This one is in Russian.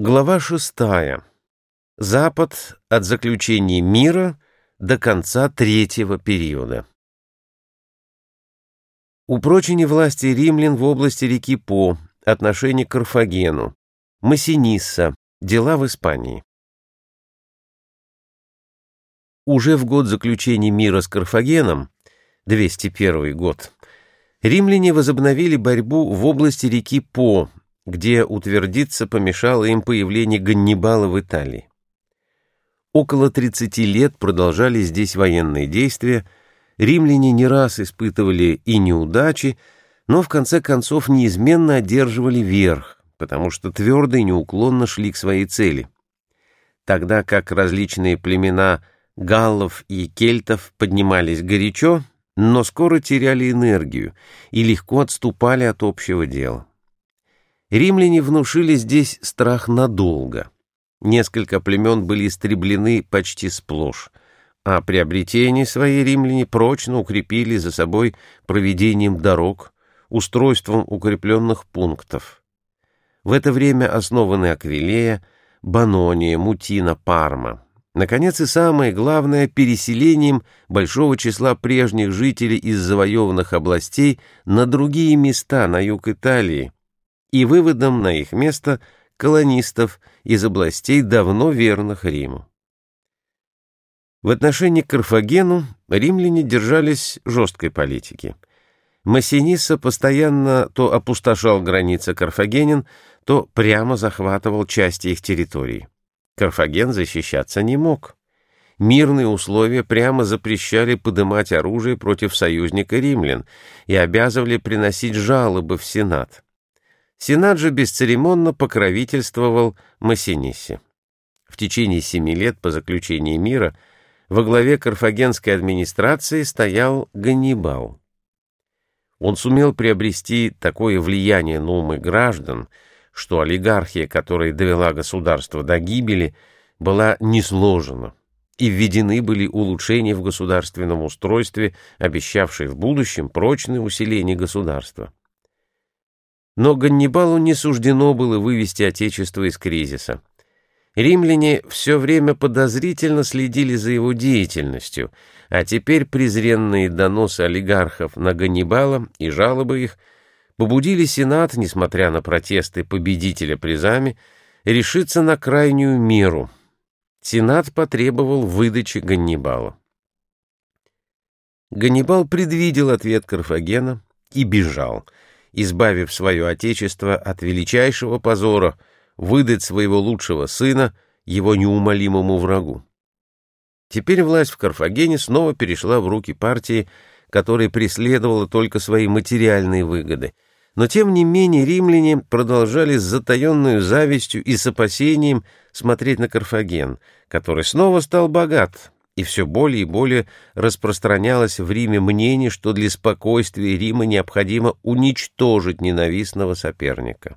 Глава шестая. Запад от заключения мира до конца третьего периода. Упрочение власти римлян в области реки По, отношение к Карфагену, Массинисса, дела в Испании. Уже в год заключения мира с Карфагеном, 201 год, римляне возобновили борьбу в области реки По, где утвердиться помешало им появление Ганнибала в Италии. Около 30 лет продолжались здесь военные действия, римляне не раз испытывали и неудачи, но в конце концов неизменно одерживали верх, потому что твердо и неуклонно шли к своей цели. Тогда как различные племена галлов и кельтов поднимались горячо, но скоро теряли энергию и легко отступали от общего дела. Римляне внушили здесь страх надолго. Несколько племен были истреблены почти сплошь, а приобретение свои римляне прочно укрепили за собой проведением дорог, устройством укрепленных пунктов. В это время основаны Аквилея, Банония, Мутина, Парма. Наконец и самое главное – переселением большого числа прежних жителей из завоеванных областей на другие места на юг Италии – и выводом на их место колонистов из областей, давно верных Риму. В отношении к Карфагену римляне держались жесткой политики. Массиниса постоянно то опустошал границы карфагенин, то прямо захватывал части их территорий. Карфаген защищаться не мог. Мирные условия прямо запрещали подымать оружие против союзника римлян и обязывали приносить жалобы в Сенат. Сенат же бесцеремонно покровительствовал Массинисе. В течение семи лет по заключении мира во главе карфагенской администрации стоял Ганнибал. Он сумел приобрести такое влияние на умы граждан, что олигархия, которая довела государство до гибели, была не сложена, и введены были улучшения в государственном устройстве, обещавшие в будущем прочное усиление государства. Но Ганнибалу не суждено было вывести Отечество из кризиса. Римляне все время подозрительно следили за его деятельностью, а теперь презренные доносы олигархов на Ганнибала и жалобы их побудили Сенат, несмотря на протесты победителя призами, решиться на крайнюю меру. Сенат потребовал выдачи Ганнибала. Ганнибал предвидел ответ Карфагена и бежал — избавив свое отечество от величайшего позора, выдать своего лучшего сына его неумолимому врагу. Теперь власть в Карфагене снова перешла в руки партии, которая преследовала только свои материальные выгоды. Но тем не менее римляне продолжали с затаенной завистью и с опасением смотреть на Карфаген, который снова стал богат, и все более и более распространялось в Риме мнение, что для спокойствия Рима необходимо уничтожить ненавистного соперника.